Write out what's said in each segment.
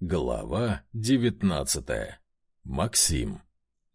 Глава девятнадцатая. Максим.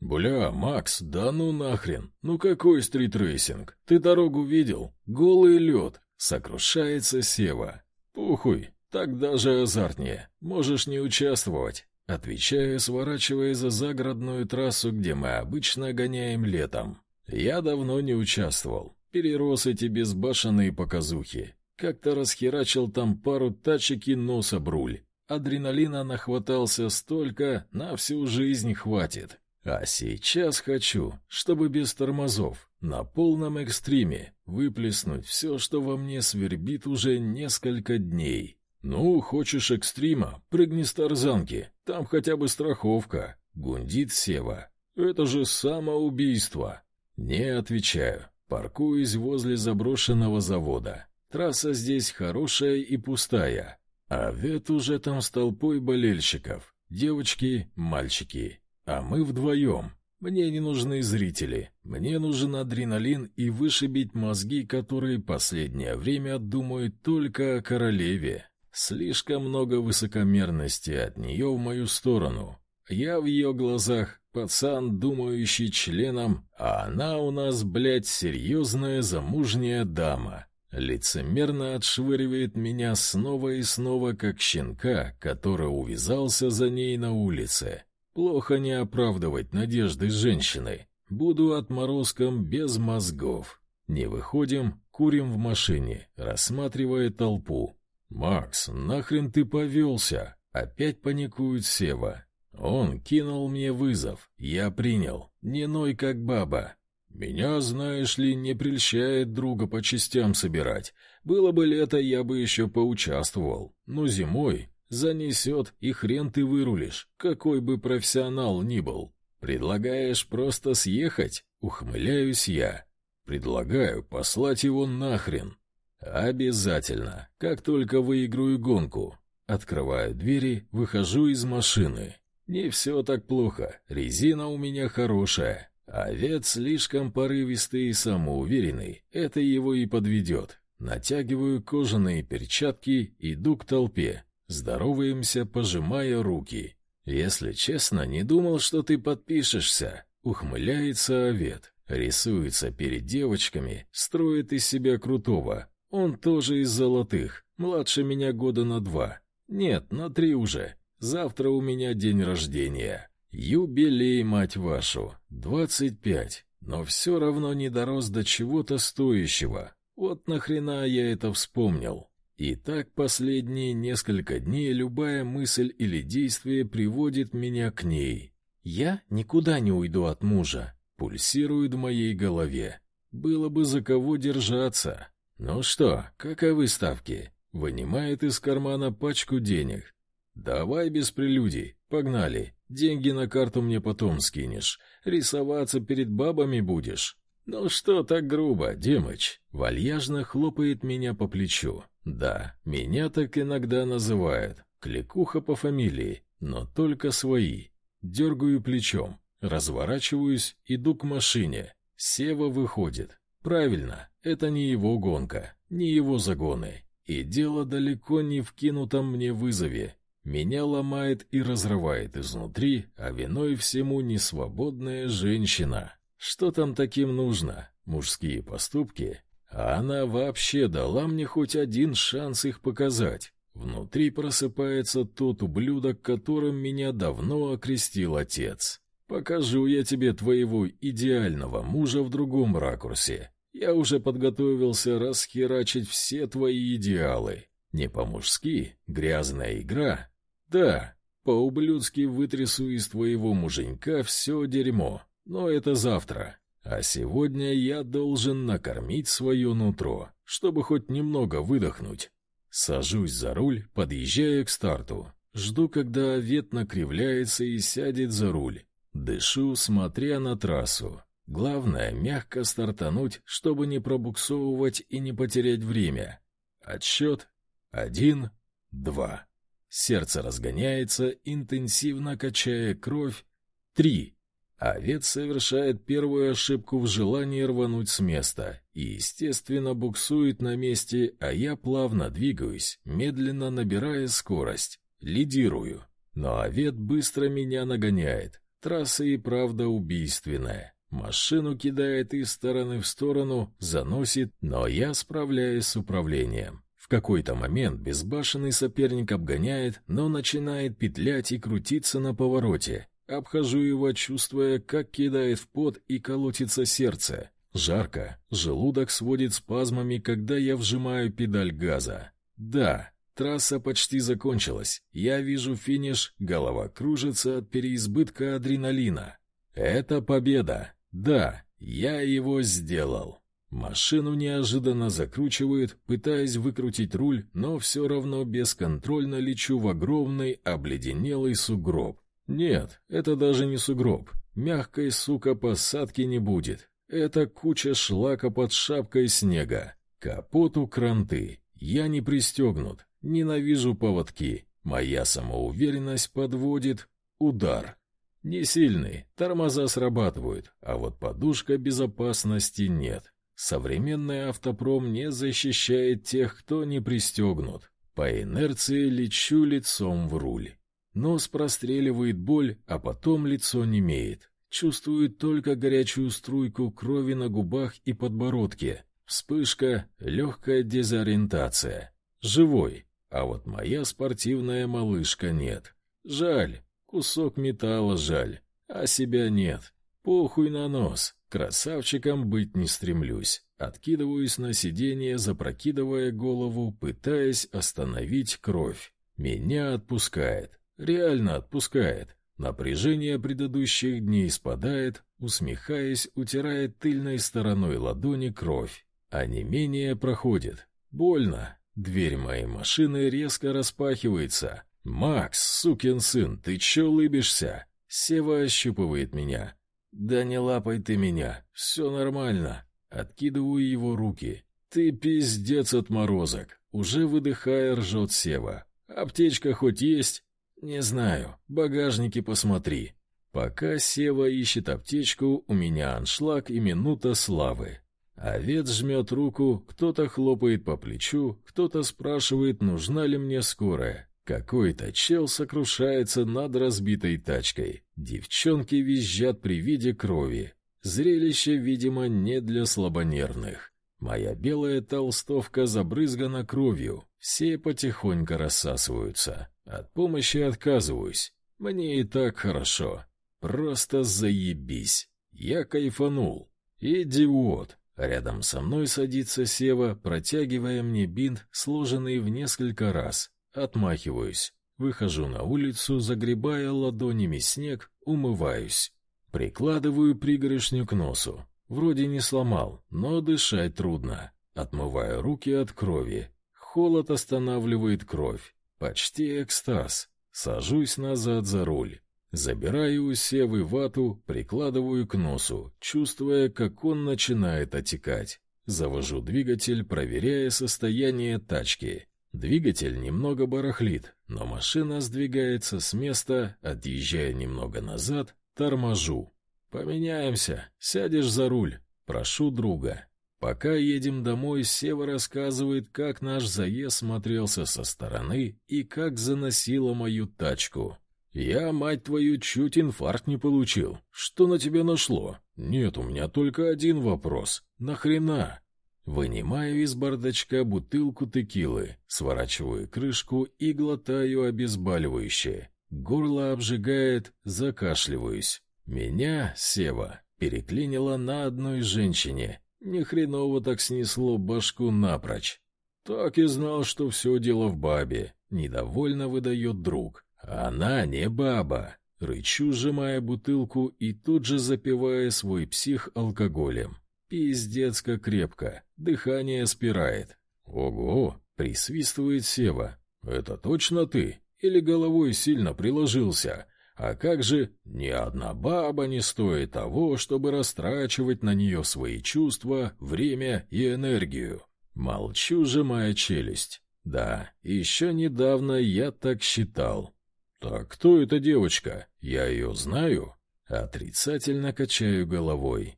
«Бля, Макс, да ну нахрен! Ну какой стритрейсинг? Ты дорогу видел? Голый лед!» — сокрушается Сева. «Похуй, так даже азартнее. Можешь не участвовать». Отвечаю, сворачивая за загородную трассу, где мы обычно гоняем летом. Я давно не участвовал. Перерос эти безбашенные показухи. Как-то расхерачил там пару тачек и носа бруль. Адреналина нахватался столько, на всю жизнь хватит. А сейчас хочу, чтобы без тормозов, на полном экстриме, выплеснуть все, что во мне свербит уже несколько дней. Ну, хочешь экстрима, прыгни с тарзанки, там хотя бы страховка, гундит Сева. Это же самоубийство. Не отвечаю, паркуюсь возле заброшенного завода. Трасса здесь хорошая и пустая. А вет уже там с толпой болельщиков. Девочки, мальчики. А мы вдвоем. Мне не нужны зрители. Мне нужен адреналин и вышибить мозги, которые последнее время думают только о королеве. Слишком много высокомерности от нее в мою сторону. Я в ее глазах пацан, думающий членом, а она у нас, блядь, серьезная замужняя дама. Лицемерно отшвыривает меня снова и снова, как щенка, который увязался за ней на улице. Плохо не оправдывать надежды женщины. Буду отморозком без мозгов. Не выходим, курим в машине, рассматривая толпу. «Макс, нахрен ты повелся?» Опять паникует Сева. Он кинул мне вызов. Я принял. Не ной, как баба. Меня, знаешь ли, не прельщает друга по частям собирать. Было бы лето, я бы еще поучаствовал. Но зимой занесет, и хрен ты вырулишь, какой бы профессионал ни был. Предлагаешь просто съехать? Ухмыляюсь я. Предлагаю послать его нахрен. Обязательно, как только выиграю гонку. Открываю двери, выхожу из машины. Не все так плохо, резина у меня хорошая. Овец слишком порывистый и самоуверенный, это его и подведет. Натягиваю кожаные перчатки, иду к толпе. Здороваемся, пожимая руки. Если честно, не думал, что ты подпишешься. Ухмыляется Овет, рисуется перед девочками, строит из себя крутого. Он тоже из золотых, младше меня года на два. Нет, на три уже. Завтра у меня день рождения. Юбилей, мать вашу, двадцать пять, но все равно не дорос до чего-то стоящего. Вот нахрена я это вспомнил. И так последние несколько дней любая мысль или действие приводит меня к ней. Я никуда не уйду от мужа, пульсирует в моей голове. Было бы за кого держаться. Ну что, каковы ставки? Вынимает из кармана пачку денег. Давай без прелюдий, погнали. Деньги на карту мне потом скинешь. Рисоваться перед бабами будешь. Ну что так грубо, Демыч? Вальяжно хлопает меня по плечу. Да, меня так иногда называют. Кликуха по фамилии, но только свои. Дергаю плечом, разворачиваюсь, иду к машине. Сева выходит. Правильно, это не его гонка, не его загоны. И дело далеко не в кинутом мне вызове. Меня ломает и разрывает изнутри, а виной всему несвободная женщина. Что там таким нужно? Мужские поступки? А она вообще дала мне хоть один шанс их показать. Внутри просыпается тот ублюдок, которым меня давно окрестил отец. Покажу я тебе твоего идеального мужа в другом ракурсе. Я уже подготовился расхерачить все твои идеалы. Не по-мужски, грязная игра, да, по-ублюдски вытрясу из твоего муженька все дерьмо, но это завтра. А сегодня я должен накормить свое нутро, чтобы хоть немного выдохнуть. Сажусь за руль, подъезжаю к старту. Жду, когда овет накривляется и сядет за руль. Дышу, смотря на трассу. Главное, мягко стартануть, чтобы не пробуксовывать и не потерять время. Отсчет. Один, два. Сердце разгоняется, интенсивно качая кровь. Три. Овец совершает первую ошибку в желании рвануть с места и, естественно, буксует на месте, а я плавно двигаюсь, медленно набирая скорость. Лидирую. Но Овет быстро меня нагоняет. Трасса и правда убийственная. Машину кидает из стороны в сторону, заносит, но я справляюсь с управлением. Какой-то момент безбашенный соперник обгоняет, но начинает петлять и крутиться на повороте. Обхожу его, чувствуя, как кидает в пот и колотится сердце. Жарко, желудок сводит спазмами, когда я вжимаю педаль газа. Да, трасса почти закончилась. Я вижу финиш, голова кружится от переизбытка адреналина. Это победа. Да, я его сделал. Машину неожиданно закручивают, пытаясь выкрутить руль, но все равно бесконтрольно лечу в огромный обледенелый сугроб. Нет, это даже не сугроб. Мягкой, сука, посадки не будет. Это куча шлака под шапкой снега. Капот у кранты. Я не пристегнут. Ненавижу поводки. Моя самоуверенность подводит. Удар. Не сильный, тормоза срабатывают, а вот подушка безопасности нет. Современный автопром не защищает тех, кто не пристегнут. По инерции лечу лицом в руль. Нос простреливает боль, а потом лицо немеет. Чувствует только горячую струйку крови на губах и подбородке. Вспышка, легкая дезориентация. Живой, а вот моя спортивная малышка нет. Жаль, кусок металла жаль, а себя нет. Похуй на нос, красавчиком быть не стремлюсь. Откидываюсь на сиденье, запрокидывая голову, пытаясь остановить кровь. Меня отпускает, реально отпускает. Напряжение предыдущих дней спадает, усмехаясь, утирает тыльной стороной ладони кровь. А не менее проходит. Больно. Дверь моей машины резко распахивается. «Макс, сукин сын, ты че улыбишься?» Сева ощупывает меня. «Да не лапай ты меня, все нормально». Откидываю его руки. «Ты пиздец отморозок!» Уже выдыхая, ржет Сева. «Аптечка хоть есть?» «Не знаю. Багажники посмотри». Пока Сева ищет аптечку, у меня аншлаг и минута славы. Овец жмет руку, кто-то хлопает по плечу, кто-то спрашивает, нужна ли мне скорая. Какой-то чел сокрушается над разбитой тачкой. Девчонки визжат при виде крови. Зрелище, видимо, не для слабонервных. Моя белая толстовка забрызгана кровью, все потихоньку рассасываются. От помощи отказываюсь. Мне и так хорошо. Просто заебись. Я кайфанул. Идиот. Рядом со мной садится Сева, протягивая мне бинт, сложенный в несколько раз. Отмахиваюсь. Выхожу на улицу, загребая ладонями снег, умываюсь. Прикладываю пригоршню к носу. Вроде не сломал, но дышать трудно. Отмываю руки от крови. Холод останавливает кровь. Почти экстаз. Сажусь назад за руль. Забираю у Севы вату, прикладываю к носу, чувствуя, как он начинает отекать. Завожу двигатель, проверяя состояние тачки. Двигатель немного барахлит, но машина сдвигается с места, отъезжая немного назад, торможу. «Поменяемся, сядешь за руль, прошу друга». Пока едем домой, Сева рассказывает, как наш заезд смотрелся со стороны и как заносило мою тачку. «Я, мать твою, чуть инфаркт не получил. Что на тебя нашло? Нет, у меня только один вопрос. Нахрена?» Вынимаю из бардачка бутылку текилы, сворачиваю крышку и глотаю обезболивающее. Горло обжигает, закашливаюсь. Меня, Сева, переклинило на одной женщине, ни хреново так снесло башку напрочь. Так и знал, что все дело в бабе. Недовольно выдает друг. Она не баба. Рычу, сжимая бутылку и тут же запивая свой псих алкоголем. Пиздец как крепко. Дыхание спирает. Ого, присвистывает Сева. Это точно ты? Или головой сильно приложился? А как же ни одна баба не стоит того, чтобы растрачивать на нее свои чувства, время и энергию? Молчу, сжимая челюсть. Да, еще недавно я так считал. Так кто эта девочка? Я ее знаю? Отрицательно качаю головой.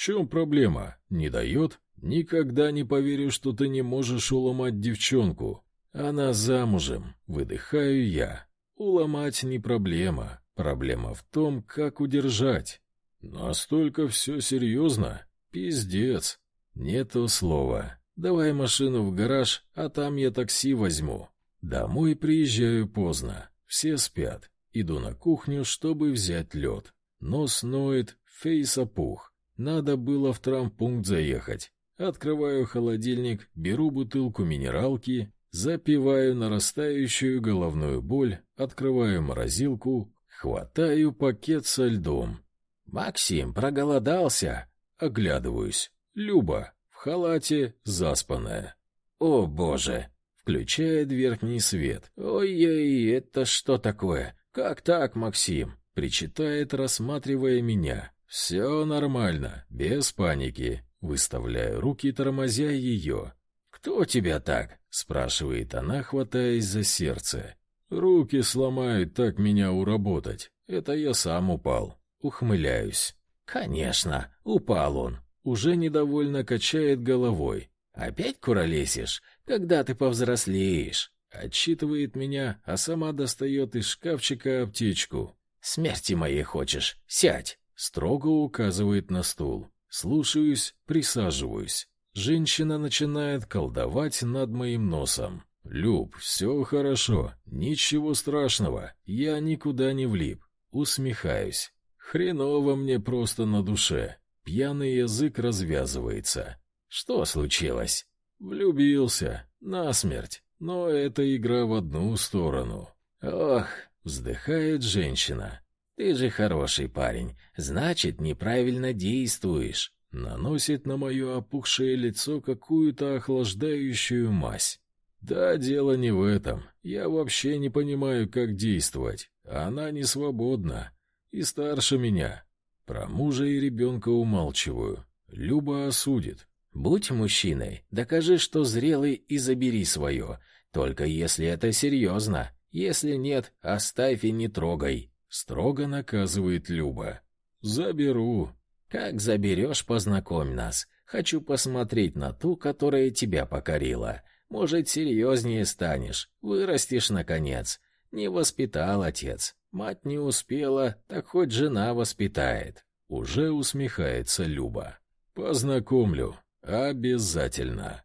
Чем проблема? Не дает? Никогда не поверю, что ты не можешь уломать девчонку. Она замужем, выдыхаю я. Уломать не проблема, проблема в том, как удержать. Настолько все серьезно? Пиздец. Не то слово. Давай машину в гараж, а там я такси возьму. Домой приезжаю поздно. Все спят. Иду на кухню, чтобы взять лед. Нос ноет, фейс опух. Надо было в травмпункт заехать. Открываю холодильник, беру бутылку минералки, запиваю нарастающую головную боль, открываю морозилку, хватаю пакет со льдом. «Максим, проголодался?» Оглядываюсь. Люба, в халате, заспанная. «О, боже!» Включает верхний свет. «Ой-ой, это что такое? Как так, Максим?» Причитает, рассматривая меня. «Все нормально, без паники». Выставляю руки, тормозя ее. «Кто тебя так?» — спрашивает она, хватаясь за сердце. «Руки сломают так меня уработать. Это я сам упал». Ухмыляюсь. «Конечно, упал он». Уже недовольно качает головой. «Опять куролесишь? Когда ты повзрослеешь?» Отчитывает меня, а сама достает из шкафчика аптечку. «Смерти моей хочешь? Сядь!» Строго указывает на стул. Слушаюсь, присаживаюсь. Женщина начинает колдовать над моим носом. «Люб, все хорошо, ничего страшного, я никуда не влип». Усмехаюсь. Хреново мне просто на душе. Пьяный язык развязывается. Что случилось? Влюбился. Насмерть. Но это игра в одну сторону. Ох, вздыхает женщина. Ты же хороший парень. Значит, неправильно действуешь. Наносит на мое опухшее лицо какую-то охлаждающую мазь. Да, дело не в этом. Я вообще не понимаю, как действовать. Она не свободна. И старше меня. Про мужа и ребенка умалчиваю. Люба осудит. Будь мужчиной, докажи, что зрелый, и забери свое. Только если это серьезно. Если нет, оставь и не трогай. Строго наказывает Люба. Заберу. Как заберешь, познакомь нас. Хочу посмотреть на ту, которая тебя покорила. Может, серьезнее станешь, вырастешь наконец. Не воспитал отец. Мать не успела, так хоть жена воспитает. Уже усмехается Люба. Познакомлю. Обязательно.